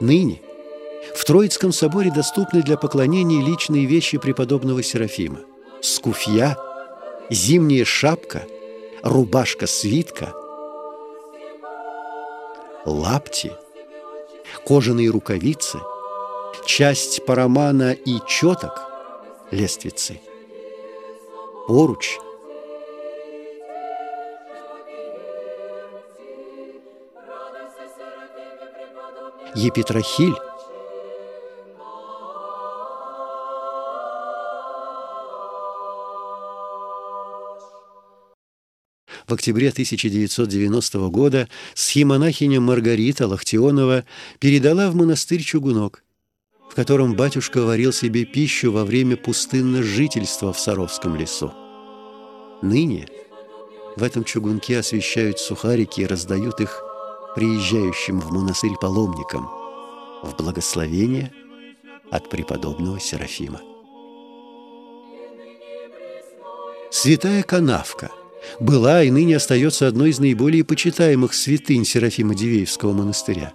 Ныне в Троицком соборе доступны для поклонения личные вещи преподобного Серафима. Скуфья, зимняя шапка, рубашка-свитка, лапти, кожаные рукавицы, часть парамана и четок, лествицы, поруч – Епитрахиль. В октябре 1990 года схимонахиня Маргарита Лахтионова передала в монастырь чугунок, в котором батюшка варил себе пищу во время пустынного жительства в Саровском лесу. Ныне в этом чугунке освещают сухарики и раздают их приезжающим в монастырь паломникам в благословение от преподобного Серафима. Святая Канавка была и ныне остается одной из наиболее почитаемых святынь Серафима Дивеевского монастыря.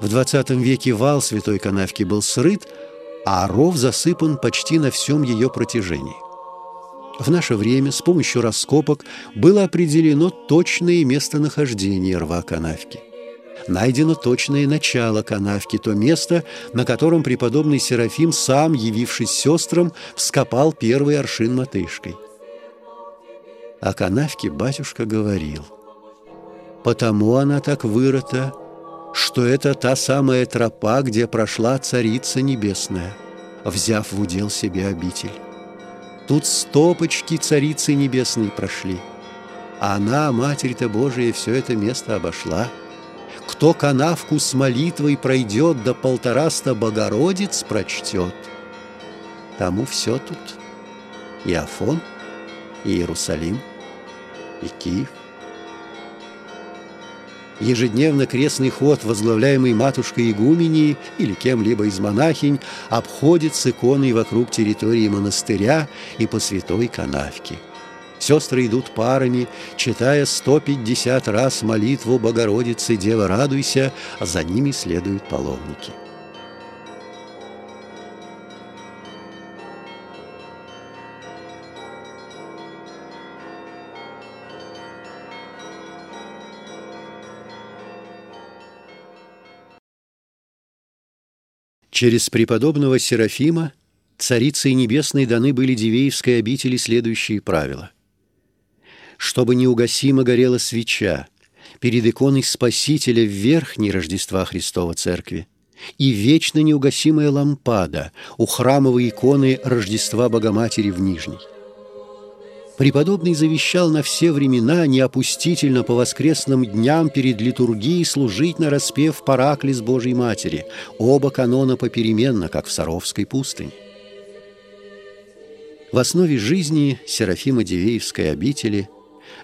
В XX веке вал Святой Канавки был срыт, а ров засыпан почти на всем ее протяжении – в наше время с помощью раскопок было определено точное местонахождение рва канавки. Найдено точное начало канавки, то место, на котором преподобный Серафим, сам, явившись сестрам, вскопал первый аршин мотышкой. О канавке батюшка говорил, «Потому она так вырыта, что это та самая тропа, где прошла Царица Небесная, взяв в удел себе обитель». Тут стопочки Царицы Небесной прошли. А она, Матерь-то Божия, все это место обошла. Кто канавку с молитвой пройдет, да полтораста Богородиц прочтет, тому все тут. И Афон, и Иерусалим, и Киев. Ежедневно крестный ход, возглавляемый матушкой игуменей или кем-либо из монахинь, обходит с иконой вокруг территории монастыря и по святой канавке. Сестры идут парами, читая 150 раз молитву Богородицы «Дева, радуйся», а за ними следуют паломники. Через преподобного Серафима Царицей Небесной даны были Дивеевской обители следующие правила. Чтобы неугасимо горела свеча перед иконой Спасителя в верхней Рождества Христова Церкви и вечно неугасимая лампада у храмовой иконы Рождества Богоматери в нижней. Преподобный завещал на все времена неопустительно по воскресным дням перед литургией служить на распев Параклис Божьей Матери, оба канона попеременно, как в Саровской пустыне. В основе жизни Серафима Дивеевской обители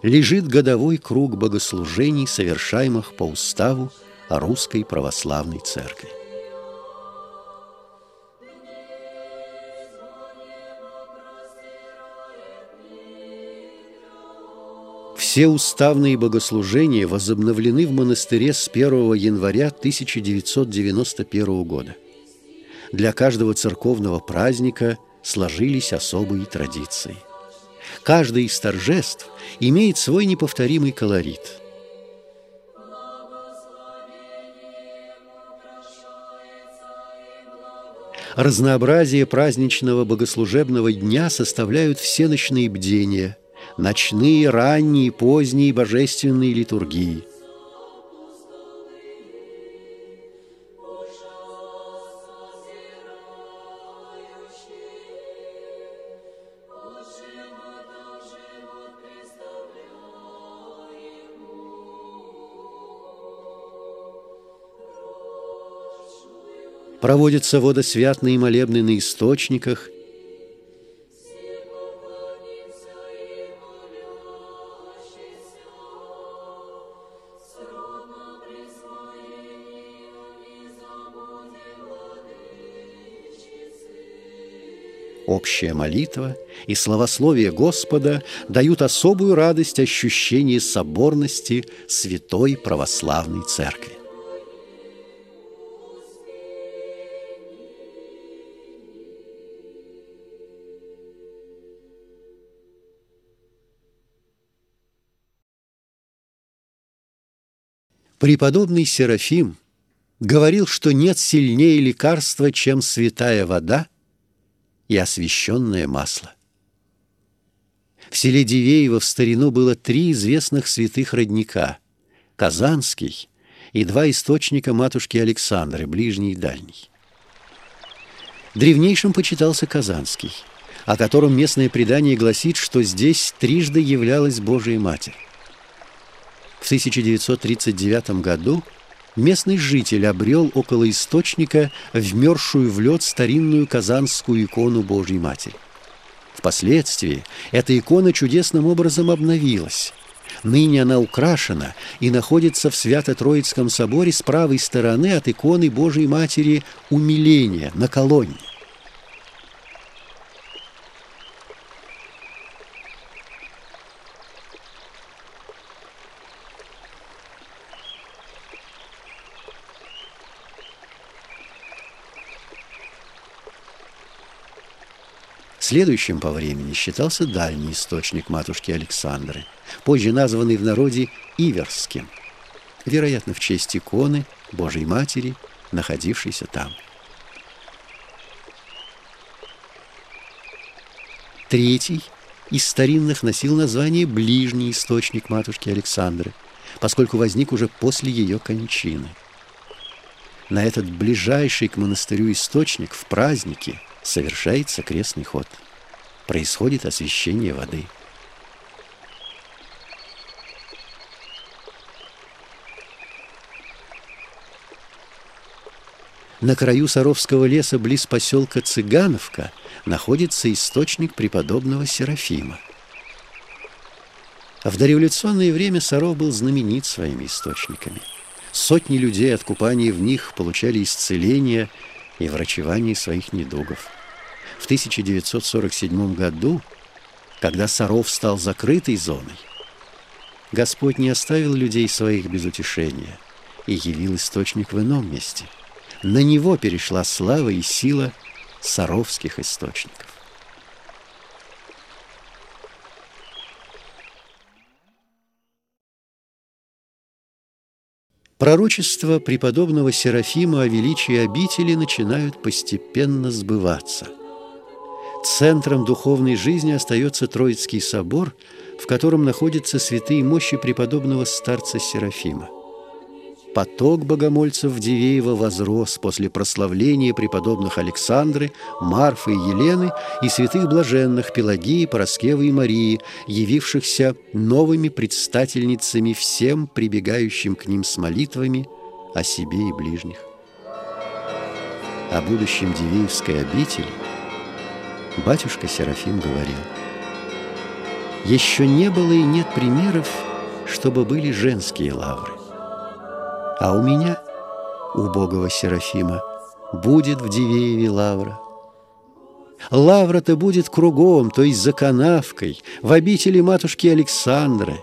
лежит годовой круг богослужений, совершаемых по уставу Русской Православной Церкви. Все уставные богослужения возобновлены в монастыре с 1 января 1991 года. Для каждого церковного праздника сложились особые традиции. Каждый из торжеств имеет свой неповторимый колорит. Разнообразие праздничного богослужебного дня составляют все ночные бдения – ночные, ранние, поздние божественные литургии. Проводятся водосвятные молебны на источниках – Общая молитва и словословие Господа дают особую радость ощущении соборности Святой Православной Церкви. Преподобный Серафим говорил, что нет сильнее лекарства, чем святая вода – и освященное масло. В селе Дивеево в старину было три известных святых родника – Казанский и два источника матушки Александры, ближний и дальний. Древнейшим почитался Казанский, о котором местное предание гласит, что здесь трижды являлась Божия Матерь. В 1939 году местный житель обрел около источника вмерзшую в лед старинную казанскую икону Божьей Матери. Впоследствии эта икона чудесным образом обновилась. Ныне она украшена и находится в Свято-Троицком соборе с правой стороны от иконы Божьей Матери Умиления на колонне. Следующим по времени считался дальний источник матушки Александры, позже названный в народе Иверским, вероятно, в честь иконы Божьей Матери, находившейся там. Третий из старинных носил название «Ближний источник матушки Александры», поскольку возник уже после ее кончины. На этот ближайший к монастырю источник в празднике – совершается крестный ход. Происходит освящение воды. На краю Саровского леса, близ поселка Цыгановка, находится источник преподобного Серафима. В дореволюционное время Саров был знаменит своими источниками. Сотни людей от купания в них получали исцеление и врачевание своих недугов. В 1947 году, когда Саров стал закрытой зоной, Господь не оставил людей своих без утешения и явил источник в ином месте. На него перешла слава и сила саровских источников. Пророчества преподобного Серафима о величии обители начинают постепенно сбываться – Центром духовной жизни остается Троицкий собор, в котором находятся святые мощи преподобного старца Серафима. Поток богомольцев в Дивеево возрос после прославления преподобных Александры, Марфы и Елены и святых блаженных Пелагии, Пороскевы и Марии, явившихся новыми предстательницами всем прибегающим к ним с молитвами о себе и ближних. О будущем Дивеевской обители – батюшка Серафим говорил, «Еще не было и нет примеров, чтобы были женские лавры. А у меня, убогого Серафима, будет в Дивееве лавра. Лавра-то будет кругом, то есть за канавкой, в обители матушки Александры,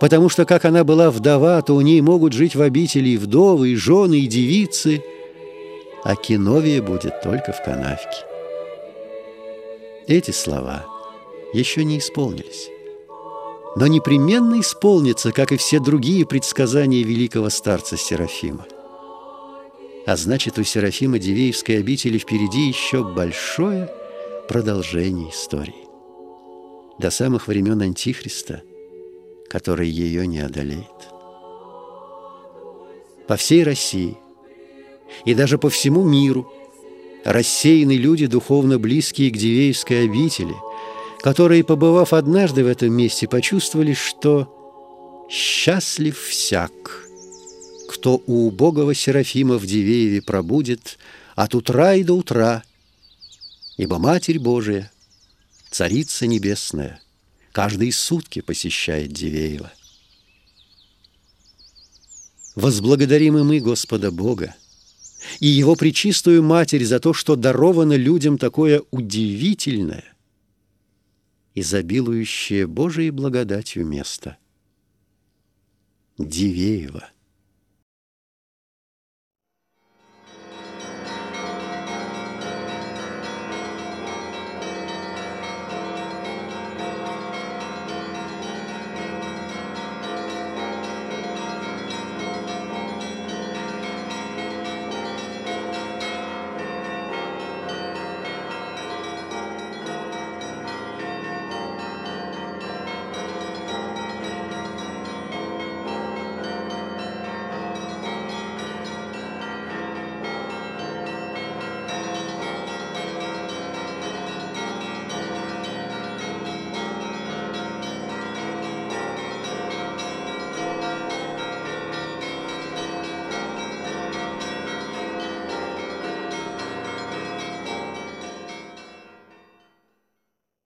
потому что, как она была вдова, то у ней могут жить в обители и вдовы, и жены, и девицы, а киновия будет только в канавке. Эти слова еще не исполнились. Но непременно исполнится, как и все другие предсказания великого старца Серафима. А значит, у Серафима Дивеевской обители впереди еще большое продолжение истории. До самых времен Антихриста, который ее не одолеет. По всей России и даже по всему миру – рассеяны люди, духовно близкие к Дивеевской обители, которые, побывав однажды в этом месте, почувствовали, что «счастлив всяк, кто у убогого Серафима в Дивееве пробудет от утра и до утра, ибо Матерь Божия, Царица Небесная, каждые сутки посещает Дивеева». Возблагодарим и мы Господа Бога, и его пречистую Матерь за то, что даровано людям такое удивительное, изобилующее Божией благодатью место. Дивеево –